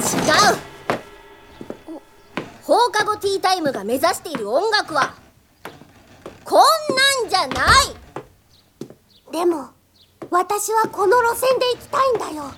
違う。放課後ティータイムが目指している音楽はこんなんじゃない。でも私はこの路線で行きたいんだよ。